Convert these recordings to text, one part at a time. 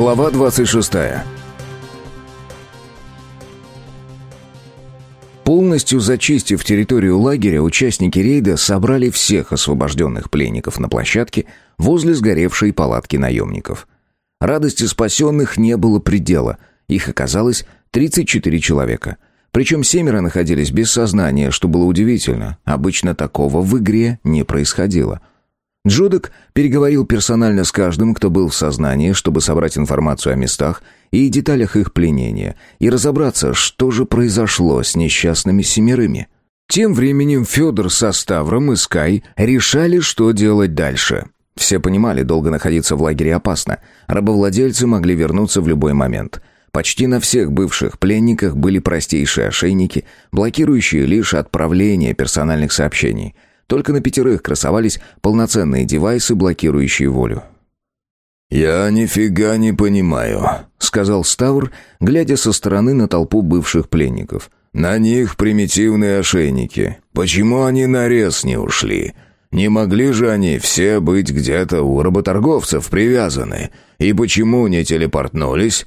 Глава 26. Полностью зачистив территорию лагеря, участники рейда собрали всех освобожденных пленников на площадке возле сгоревшей палатки наемников. Радости спасенных не было предела, их оказалось 34 человека. Причем семеро находились без сознания, что было удивительно, обычно такого в игре не происходило – Джудок переговорил персонально с каждым, кто был в сознании, чтобы собрать информацию о местах и деталях их пленения, и разобраться, что же произошло с несчастными семерыми. Тем временем Федор со Ставром и Скай решали, что делать дальше. Все понимали, долго находиться в лагере опасно. Рабовладельцы могли вернуться в любой момент. Почти на всех бывших пленниках были простейшие ошейники, блокирующие лишь отправление персональных сообщений – только на пятерых красовались полноценные девайсы, блокирующие волю. «Я нифига не понимаю», — сказал Ставр, глядя со стороны на толпу бывших пленников. «На них примитивные ошейники. Почему они на рез не ушли? Не могли же они все быть где-то у работорговцев привязаны? И почему не телепортнулись?»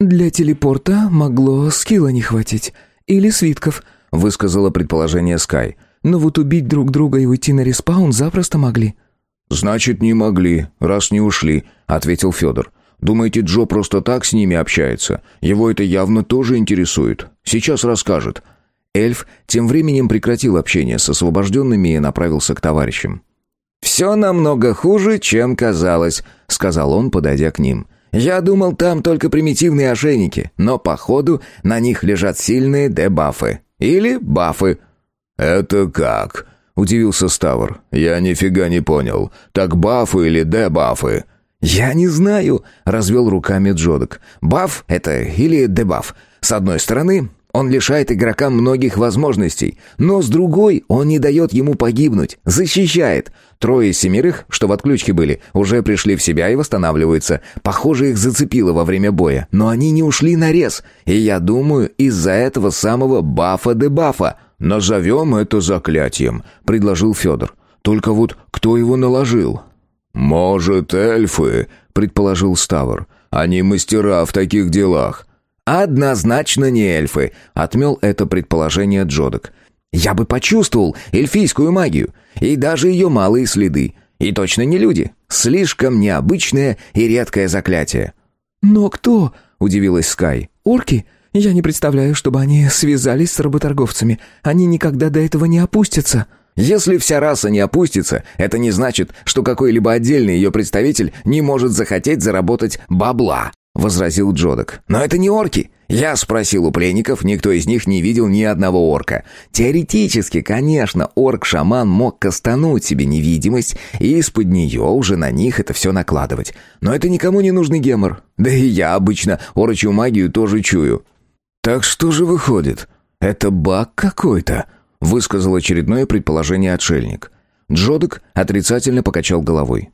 «Для телепорта могло скилла не хватить. Или свитков», — высказала предположение Скай. Но вот убить друг друга и уйти на респаун запросто могли». «Значит, не могли, раз не ушли», — ответил Федор. «Думаете, Джо просто так с ними общается? Его это явно тоже интересует. Сейчас расскажет». Эльф тем временем прекратил общение с освобожденными и направился к товарищам. «Все намного хуже, чем казалось», — сказал он, подойдя к ним. «Я думал, там только примитивные ошейники, но, походу, на них лежат сильные дебафы. Или бафы». «Это как?» — удивился Ставр. «Я нифига не понял. Так бафы или дебафы?» «Я не знаю», — развел руками Джодок. «Баф — это или дебаф. С одной стороны, он лишает игрока многих возможностей, но с другой он не дает ему погибнуть, защищает. Трое из семерых, что в отключке были, уже пришли в себя и восстанавливаются. Похоже, их зацепило во время боя, но они не ушли на рез. И я думаю, из-за этого самого бафа-дебафа. «Назовем это заклятием», — предложил Федор. «Только вот кто его наложил?» «Может, эльфы», — предположил Ставр. «Они мастера в таких делах». «Однозначно не эльфы», — отмел это предположение Джодок. «Я бы почувствовал эльфийскую магию, и даже ее малые следы. И точно не люди. Слишком необычное и редкое заклятие». «Но кто?» — удивилась Скай. «Орки? Я не представляю, чтобы они связались с работорговцами. Они никогда до этого не опустятся». Если вся раса не опустится, это не значит, что какой-либо отдельный ее представитель не может захотеть заработать бабла. — возразил Джодок. «Но это не орки. Я спросил у пленников, никто из них не видел ни одного орка. Теоретически, конечно, орк-шаман мог кастануть себе невидимость и из-под нее уже на них это все накладывать. Но это никому не нужный гемор. Да и я обычно орочью магию тоже чую». «Так что же выходит? Это баг какой-то?» — высказал очередное предположение отшельник. Джодок отрицательно покачал головой.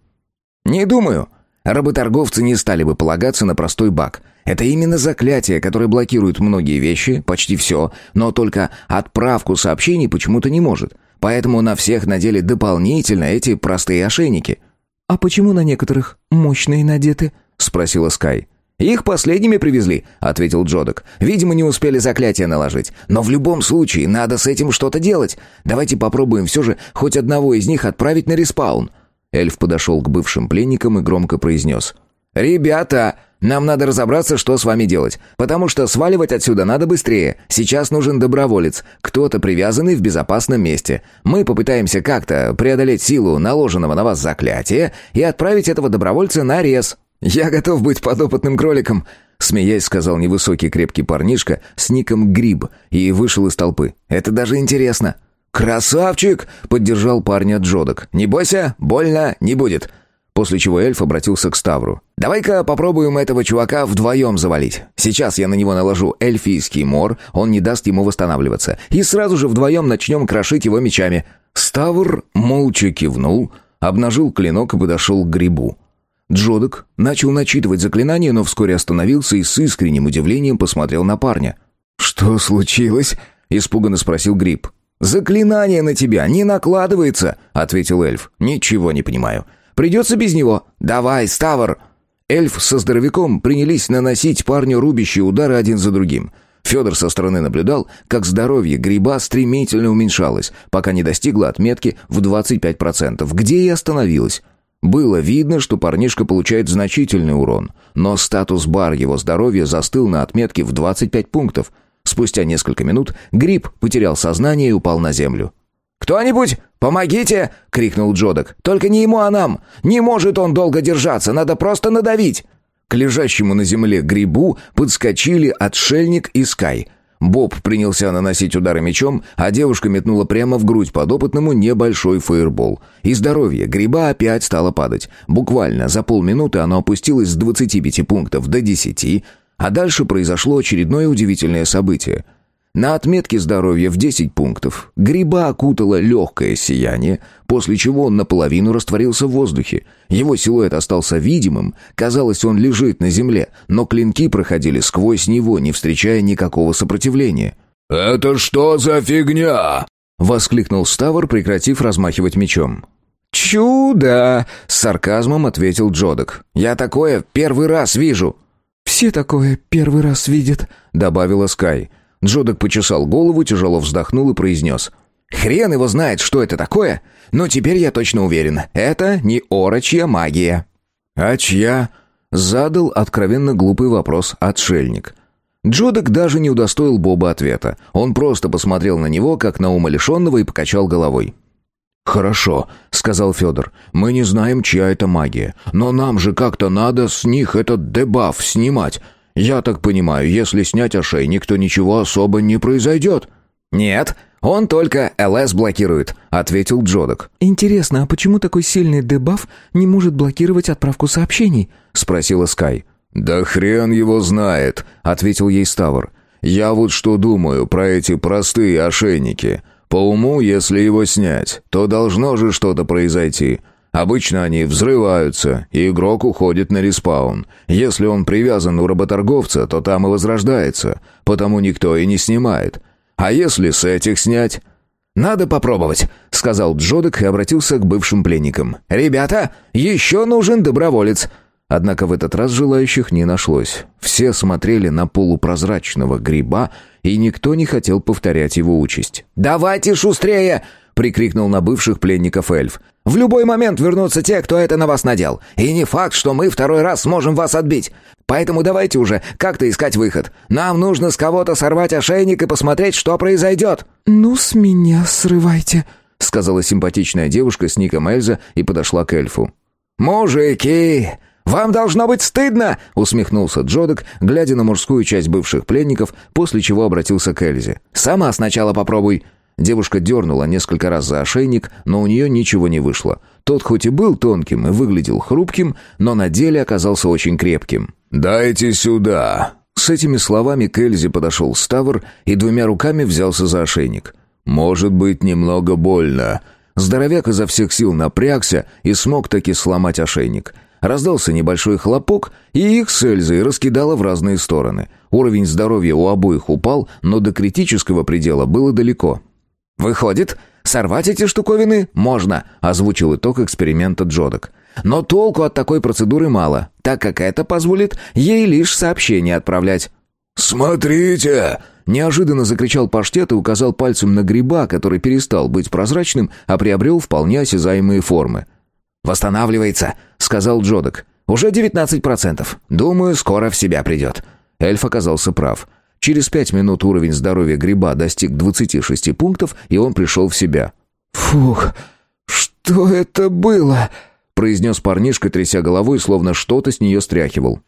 «Не думаю. Работорговцы не стали бы полагаться на простой баг. Это именно заклятие, которое блокирует многие вещи, почти все, но только отправку сообщений почему-то не может. Поэтому на всех надели дополнительно эти простые ошейники. «А почему на некоторых мощные надеты?» — спросила Скай. «Их последними привезли», — ответил Джодок. «Видимо, не успели заклятие наложить. Но в любом случае надо с этим что-то делать. Давайте попробуем все же хоть одного из них отправить на респаун». Эльф подошел к бывшим пленникам и громко произнес. «Ребята, нам надо разобраться, что с вами делать. Потому что сваливать отсюда надо быстрее. Сейчас нужен доброволец, кто-то привязанный в безопасном месте. Мы попытаемся как-то преодолеть силу наложенного на вас заклятия и отправить этого добровольца на рез». «Я готов быть подопытным кроликом», — смеясь сказал невысокий крепкий парнишка с ником Гриб и вышел из толпы. «Это даже интересно». «Красавчик!» — поддержал парня Джодок. «Не бойся, больно не будет». После чего эльф обратился к Ставру. «Давай-ка попробуем этого чувака вдвоем завалить. Сейчас я на него наложу эльфийский мор, он не даст ему восстанавливаться. И сразу же вдвоем начнем крошить его мечами». Ставр молча кивнул, обнажил клинок и подошел к грибу. Джодок начал начитывать заклинание, но вскоре остановился и с искренним удивлением посмотрел на парня. «Что случилось?» — испуганно спросил гриб. «Заклинание на тебя не накладывается», — ответил эльф. «Ничего не понимаю. Придется без него. Давай, Ставр!» Эльф со здоровяком принялись наносить парню рубящие удары один за другим. Федор со стороны наблюдал, как здоровье гриба стремительно уменьшалось, пока не достигло отметки в 25%, где и остановилось. Было видно, что парнишка получает значительный урон, но статус-бар его здоровья застыл на отметке в 25 пунктов. Спустя несколько минут гриб потерял сознание и упал на землю. «Кто-нибудь, помогите!» — крикнул Джодок. «Только не ему, а нам! Не может он долго держаться, надо просто надавить!» К лежащему на земле грибу подскочили отшельник и Скай. Боб принялся наносить удары мечом, а девушка метнула прямо в грудь подопытному небольшой фаербол. И здоровье гриба опять стало падать. Буквально за полминуты оно опустилось с 25 пунктов до 10, а дальше произошло очередное удивительное событие — на отметке здоровья в 10 пунктов гриба окутало легкое сияние, после чего он наполовину растворился в воздухе. Его силуэт остался видимым, казалось, он лежит на земле, но клинки проходили сквозь него, не встречая никакого сопротивления. «Это что за фигня?» — воскликнул Ставр, прекратив размахивать мечом. «Чудо!» — с сарказмом ответил Джодок. «Я такое первый раз вижу». «Все такое первый раз видят», — добавила Скай. Джодок почесал голову, тяжело вздохнул и произнес. «Хрен его знает, что это такое, но теперь я точно уверен, это не орочья магия». «А чья?» — задал откровенно глупый вопрос отшельник. Джодок даже не удостоил Боба ответа. Он просто посмотрел на него, как на умалишенного, и покачал головой. «Хорошо», — сказал Федор. «Мы не знаем, чья это магия. Но нам же как-то надо с них этот дебаф снимать. «Я так понимаю, если снять ошейник, то ничего особо не произойдет». «Нет, он только ЛС блокирует», — ответил Джодок. «Интересно, а почему такой сильный дебаф не может блокировать отправку сообщений?» — спросила Скай. «Да хрен его знает», — ответил ей Ставр. «Я вот что думаю про эти простые ошейники. По уму, если его снять, то должно же что-то произойти. Обычно они взрываются, и игрок уходит на респаун. Если он привязан у работорговца, то там и возрождается, потому никто и не снимает. А если с этих снять? «Надо попробовать», — сказал Джодек и обратился к бывшим пленникам. «Ребята, еще нужен доброволец». Однако в этот раз желающих не нашлось. Все смотрели на полупрозрачного гриба, и никто не хотел повторять его участь. «Давайте шустрее!» — прикрикнул на бывших пленников эльф. В любой момент вернутся те, кто это на вас надел. И не факт, что мы второй раз сможем вас отбить. Поэтому давайте уже как-то искать выход. Нам нужно с кого-то сорвать ошейник и посмотреть, что произойдет». «Ну, с меня срывайте», — сказала симпатичная девушка с ником Эльза и подошла к эльфу. «Мужики, вам должно быть стыдно!» — усмехнулся Джодок, глядя на мужскую часть бывших пленников, после чего обратился к Эльзе. «Сама сначала попробуй». Девушка дернула несколько раз за ошейник, но у нее ничего не вышло. Тот хоть и был тонким и выглядел хрупким, но на деле оказался очень крепким. «Дайте сюда!» С этими словами к Эльзе подошел Ставр и двумя руками взялся за ошейник. «Может быть, немного больно». Здоровяк изо всех сил напрягся и смог таки сломать ошейник. Раздался небольшой хлопок, и их с Эльзой раскидало в разные стороны. Уровень здоровья у обоих упал, но до критического предела было далеко. «Выходит, сорвать эти штуковины можно», — озвучил итог эксперимента Джодок. «Но толку от такой процедуры мало, так как это позволит ей лишь сообщение отправлять». «Смотрите!» — неожиданно закричал паштет и указал пальцем на гриба, который перестал быть прозрачным, а приобрел вполне осязаемые формы. «Восстанавливается», — сказал Джодок. «Уже 19%. Думаю, скоро в себя придет». Эльф оказался прав. Через пять минут уровень здоровья гриба достиг 26 пунктов, и он пришел в себя. «Фух, что это было?» произнес парнишка, тряся головой, словно что-то с нее стряхивал.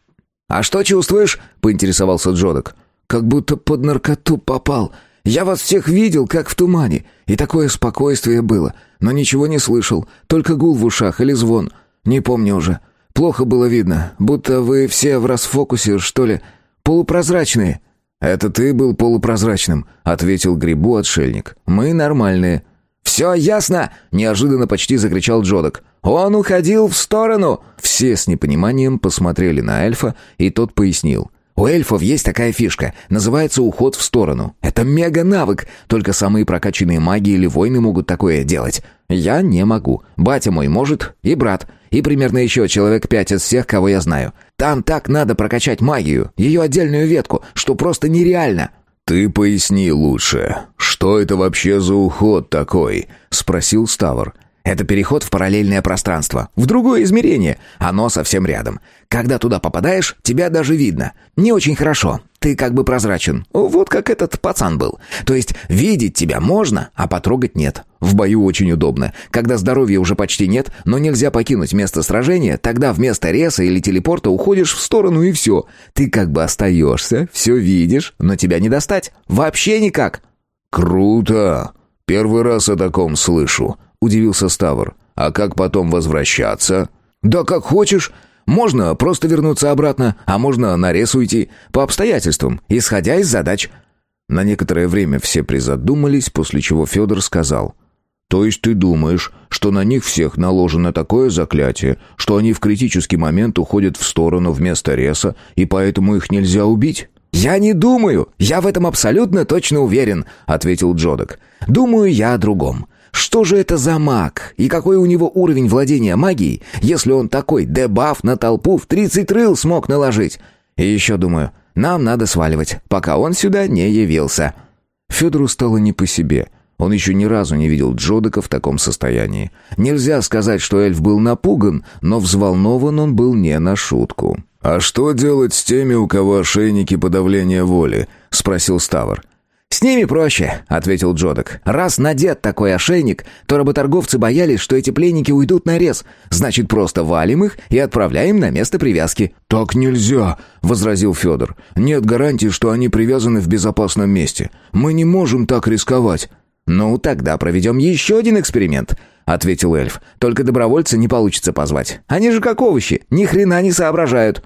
«А что чувствуешь?» — поинтересовался Джодок. «Как будто под наркоту попал. Я вас всех видел, как в тумане, и такое спокойствие было, но ничего не слышал, только гул в ушах или звон. Не помню уже. Плохо было видно, будто вы все в расфокусе, что ли, полупрозрачные». «Это ты был полупрозрачным», — ответил Грибу отшельник. «Мы нормальные». «Все ясно!» — неожиданно почти закричал Джодок. «Он уходил в сторону!» Все с непониманием посмотрели на эльфа, и тот пояснил. «У эльфов есть такая фишка. Называется уход в сторону. Это мега-навык. Только самые прокачанные маги или воины могут такое делать. Я не могу. Батя мой может, и брат, и примерно еще человек пять из всех, кого я знаю. Там так надо прокачать магию, ее отдельную ветку, что просто нереально». «Ты поясни лучше, что это вообще за уход такой?» — спросил Ставр. Это переход в параллельное пространство, в другое измерение. Оно совсем рядом. Когда туда попадаешь, тебя даже видно. Не очень хорошо. Ты как бы прозрачен. Вот как этот пацан был. То есть видеть тебя можно, а потрогать нет. В бою очень удобно. Когда здоровья уже почти нет, но нельзя покинуть место сражения, тогда вместо реса или телепорта уходишь в сторону и все. Ты как бы остаешься, все видишь, но тебя не достать. Вообще никак. «Круто! Первый раз о таком слышу», удивился Ставр. «А как потом возвращаться?» «Да как хочешь. Можно просто вернуться обратно, а можно на рез уйти. По обстоятельствам, исходя из задач». На некоторое время все призадумались, после чего Федор сказал. «То есть ты думаешь, что на них всех наложено такое заклятие, что они в критический момент уходят в сторону вместо реса, и поэтому их нельзя убить?» «Я не думаю, я в этом абсолютно точно уверен», — ответил Джодок. «Думаю я о другом. Что же это за маг? И какой у него уровень владения магией, если он такой дебаф на толпу в 30 рыл смог наложить? И еще думаю, нам надо сваливать, пока он сюда не явился». Федору стало не по себе. Он еще ни разу не видел Джодека в таком состоянии. Нельзя сказать, что эльф был напуган, но взволнован он был не на шутку. «А что делать с теми, у кого ошейники подавления воли?» — спросил Ставр. «С ними проще», — ответил Джодок. «Раз надет такой ошейник, то работорговцы боялись, что эти пленники уйдут на рез. Значит, просто валим их и отправляем на место привязки». «Так нельзя», — возразил Федор. «Нет гарантии, что они привязаны в безопасном месте. Мы не можем так рисковать». «Ну, тогда проведем еще один эксперимент», — ответил эльф. «Только добровольца не получится позвать. Они же как овощи, ни хрена не соображают».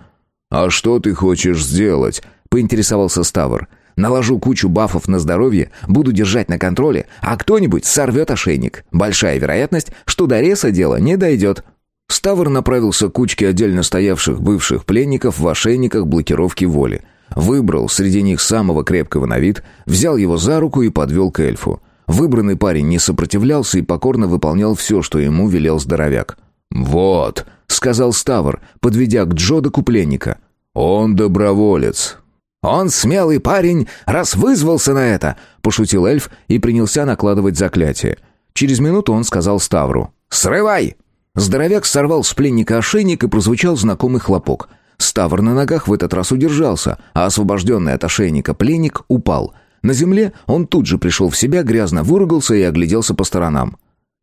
«А что ты хочешь сделать?» — поинтересовался Ставр. Наложу кучу бафов на здоровье, буду держать на контроле, а кто-нибудь сорвет ошейник. Большая вероятность, что до реса дело не дойдет». Ставр направился к кучке отдельно стоявших бывших пленников в ошейниках блокировки воли. Выбрал среди них самого крепкого на вид, взял его за руку и подвел к эльфу. Выбранный парень не сопротивлялся и покорно выполнял все, что ему велел здоровяк. «Вот», — сказал Ставр, подведя к Джодаку пленника. «Он доброволец. «Он смелый парень, раз вызвался на это!» — пошутил эльф и принялся накладывать заклятие. Через минуту он сказал Ставру. «Срывай!» Здоровяк сорвал с пленника ошейник и прозвучал знакомый хлопок. Ставр на ногах в этот раз удержался, а освобожденный от ошейника пленник упал. На земле он тут же пришел в себя, грязно выругался и огляделся по сторонам.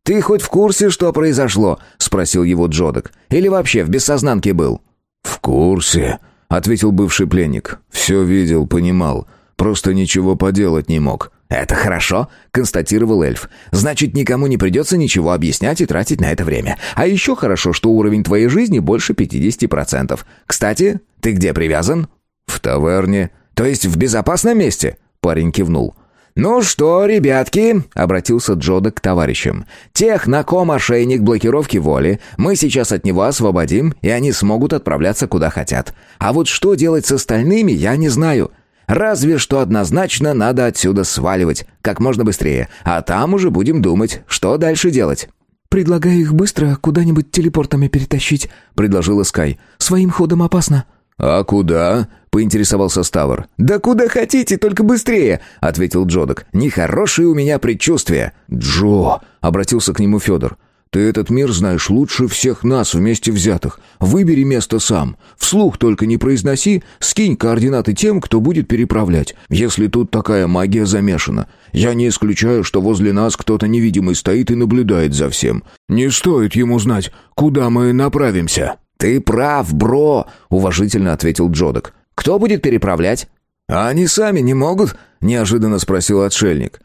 «Ты хоть в курсе, что произошло?» — спросил его Джодок. «Или вообще в бессознанке был?» «В курсе», — ответил бывший пленник. «Все видел, понимал. Просто ничего поделать не мог». «Это хорошо», — констатировал эльф. «Значит, никому не придется ничего объяснять и тратить на это время. А еще хорошо, что уровень твоей жизни больше 50%. Кстати, ты где привязан?» «В таверне». «То есть в безопасном месте?» Парень кивнул. «Ну что, ребятки», — обратился Джода к товарищам, «тех, на ком ошейник блокировки воли, мы сейчас от него освободим, и они смогут отправляться куда хотят. А вот что делать с остальными, я не знаю. Разве что однозначно надо отсюда сваливать, как можно быстрее, а там уже будем думать, что дальше делать». «Предлагаю их быстро куда-нибудь телепортами перетащить», — предложила Скай. «Своим ходом опасно». «А куда?» — поинтересовался Ставр. «Да куда хотите, только быстрее!» — ответил Джодок. «Нехорошие у меня предчувствия». «Джо!» — обратился к нему Федор. «Ты этот мир знаешь лучше всех нас вместе взятых. Выбери место сам. Вслух только не произноси, скинь координаты тем, кто будет переправлять, если тут такая магия замешана. Я не исключаю, что возле нас кто-то невидимый стоит и наблюдает за всем. Не стоит ему знать, куда мы направимся». «Ты прав, бро», — уважительно ответил Джодок. «Кто будет переправлять?» «А они сами не могут?» — неожиданно спросил отшельник.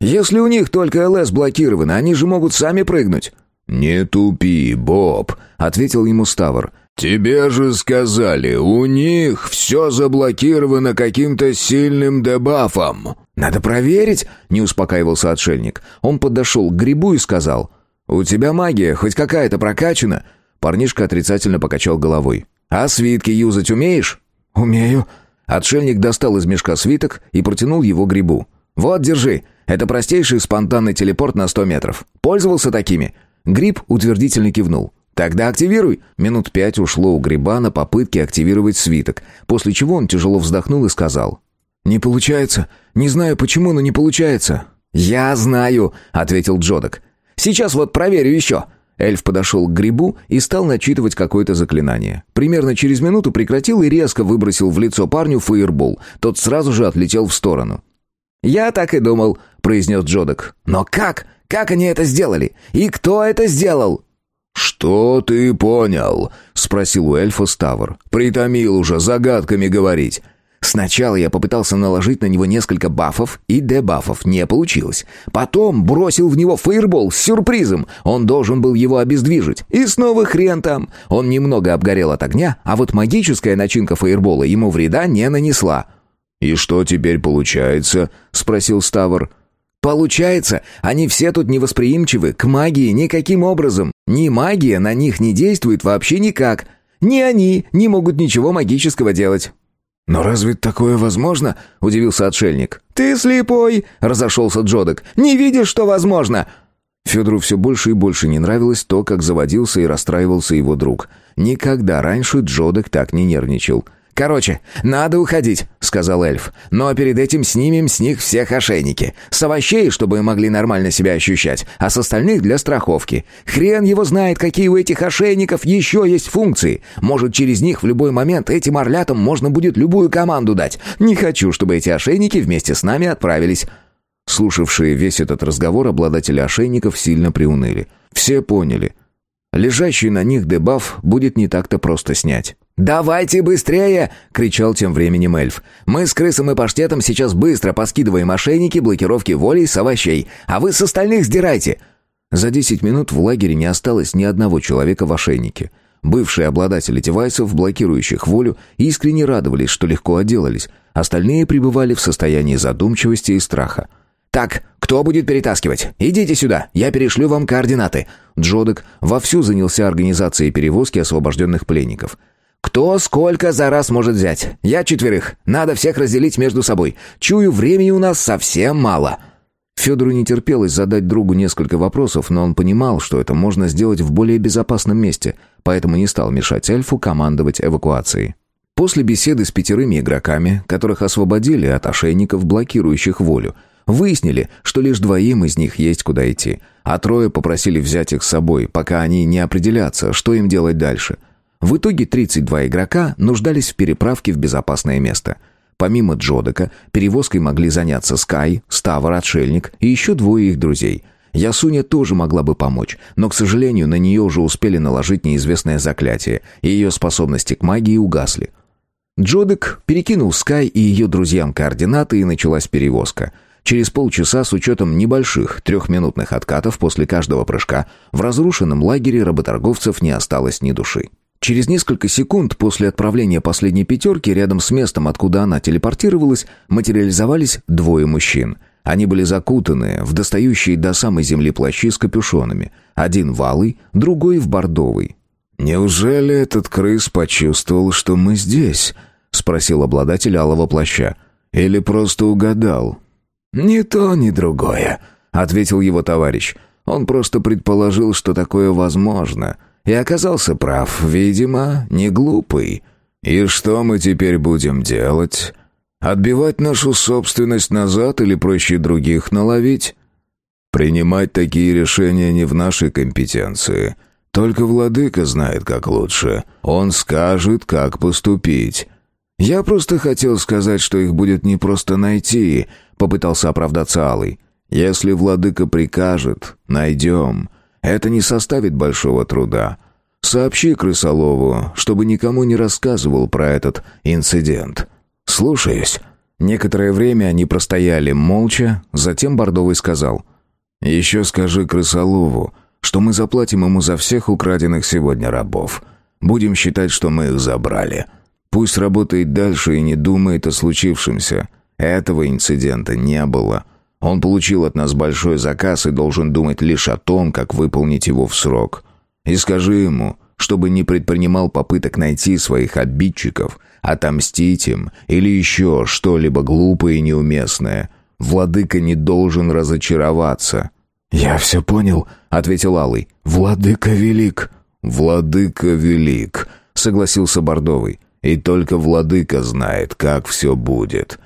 «Если у них только ЛС блокировано, они же могут сами прыгнуть». «Не тупи, Боб», — ответил ему Ставр. «Тебе же сказали, у них все заблокировано каким-то сильным дебафом». «Надо проверить», — не успокаивался отшельник. Он подошел к грибу и сказал, «У тебя магия хоть какая-то прокачана?» Парнишка отрицательно покачал головой. «А свитки юзать умеешь?» «Умею». Отшельник достал из мешка свиток и протянул его грибу. «Вот, держи. Это простейший спонтанный телепорт на сто метров. Пользовался такими?» Гриб утвердительно кивнул. Тогда активируй. Минут пять ушло у гриба на попытки активировать свиток, после чего он тяжело вздохнул и сказал. «Не получается. Не знаю почему, но не получается». «Я знаю», — ответил Джодок. «Сейчас вот проверю еще». Эльф подошел к грибу и стал начитывать какое-то заклинание. Примерно через минуту прекратил и резко выбросил в лицо парню фаербол. Тот сразу же отлетел в сторону. «Я так и думал», — произнес Джодок. «Но как? Как они это сделали? И кто это сделал?» «Что ты понял?» — спросил у эльфа Ставр. «Притомил уже загадками говорить». Сначала я попытался наложить на него несколько бафов, и дебафов не получилось. Потом бросил в него фейербол с сюрпризом. Он должен был его обездвижить. И снова хрен там. Он немного обгорел от огня, а вот магическая начинка фейербола ему вреда не нанесла. «И что теперь получается?» — спросил Ставр. Получается, они все тут невосприимчивы к магии никаким образом. Ни магия на них не действует вообще никак. Ни они не могут ничего магического делать. «Но разве такое возможно?» — удивился отшельник. «Ты слепой!» — разошелся Джодок. «Не видишь, что возможно?» Федору все больше и больше не нравилось то, как заводился и расстраивался его друг. Никогда раньше Джодок так не нервничал. «Короче, надо уходить», — сказал эльф. «Но перед этим снимем с них всех ошейники. С овощей, чтобы могли нормально себя ощущать, а с остальных для страховки. Хрен его знает, какие у этих ошейников еще есть функции. Может, через них в любой момент этим орлятам можно будет любую команду дать. Не хочу, чтобы эти ошейники вместе с нами отправились». Слушавшие весь этот разговор обладатели ошейников сильно приуныли. Все поняли. Лежащий на них дебаф будет не так-то просто снять. «Давайте быстрее!» — кричал тем временем эльф. «Мы с крысом и паштетом сейчас быстро поскидываем мошенники, блокировки волей с овощей, а вы с остальных сдирайте!» За десять минут в лагере не осталось ни одного человека в ошейнике. Бывшие обладатели девайсов, блокирующих волю, искренне радовались, что легко отделались. Остальные пребывали в состоянии задумчивости и страха. «Так, кто будет перетаскивать? Идите сюда, я перешлю вам координаты». Джодек вовсю занялся организацией перевозки освобожденных пленников. «Кто сколько за раз может взять? Я четверых. Надо всех разделить между собой. Чую, времени у нас совсем мало». Федору не терпелось задать другу несколько вопросов, но он понимал, что это можно сделать в более безопасном месте, поэтому не стал мешать эльфу командовать эвакуацией. После беседы с пятерыми игроками, которых освободили от ошейников, блокирующих волю, выяснили, что лишь двоим из них есть куда идти, а трое попросили взять их с собой, пока они не определятся, что им делать дальше – в итоге 32 игрока нуждались в переправке в безопасное место. Помимо Джодека, перевозкой могли заняться Скай, Ставр, Отшельник и еще двое их друзей. Ясуня тоже могла бы помочь, но, к сожалению, на нее уже успели наложить неизвестное заклятие, и ее способности к магии угасли. Джодек перекинул Скай и ее друзьям координаты, и началась перевозка – Через полчаса, с учетом небольших трехминутных откатов после каждого прыжка, в разрушенном лагере работорговцев не осталось ни души. Через несколько секунд после отправления последней пятерки рядом с местом, откуда она телепортировалась, материализовались двое мужчин. Они были закутаны в достающие до самой земли плащи с капюшонами. Один в алый, другой в бордовый. «Неужели этот крыс почувствовал, что мы здесь?» — спросил обладатель алого плаща. «Или просто угадал?» «Ни то, ни другое», — ответил его товарищ. «Он просто предположил, что такое возможно». И оказался прав, видимо, не глупый. «И что мы теперь будем делать? Отбивать нашу собственность назад или проще других наловить?» «Принимать такие решения не в нашей компетенции. Только владыка знает, как лучше. Он скажет, как поступить». «Я просто хотел сказать, что их будет не просто найти», — попытался оправдаться Алый. «Если владыка прикажет, найдем. Это не составит большого труда. Сообщи крысолову, чтобы никому не рассказывал про этот инцидент. Слушаюсь. Некоторое время они простояли молча, затем Бордовый сказал. «Еще скажи крысолову, что мы заплатим ему за всех украденных сегодня рабов. Будем считать, что мы их забрали. Пусть работает дальше и не думает о случившемся. Этого инцидента не было». Он получил от нас большой заказ и должен думать лишь о том, как выполнить его в срок. И скажи ему, чтобы не предпринимал попыток найти своих обидчиков, отомстить им или еще что-либо глупое и неуместное. Владыка не должен разочароваться». «Я все понял», — ответил Алый. «Владыка велик». «Владыка велик», — согласился Бордовый. «И только владыка знает, как все будет».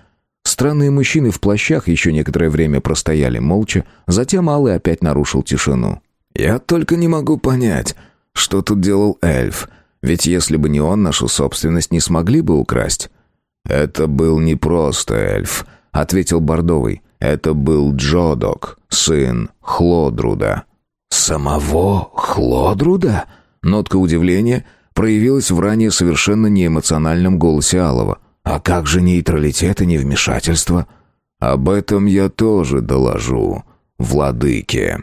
Странные мужчины в плащах еще некоторое время простояли молча, затем Алый опять нарушил тишину. «Я только не могу понять, что тут делал эльф, ведь если бы не он, нашу собственность не смогли бы украсть». «Это был не просто эльф», — ответил Бордовый. «Это был Джодок, сын Хлодруда». «Самого Хлодруда?» Нотка удивления проявилась в ранее совершенно неэмоциональном голосе Алова. «А как же нейтралитет и невмешательство?» «Об этом я тоже доложу, владыке».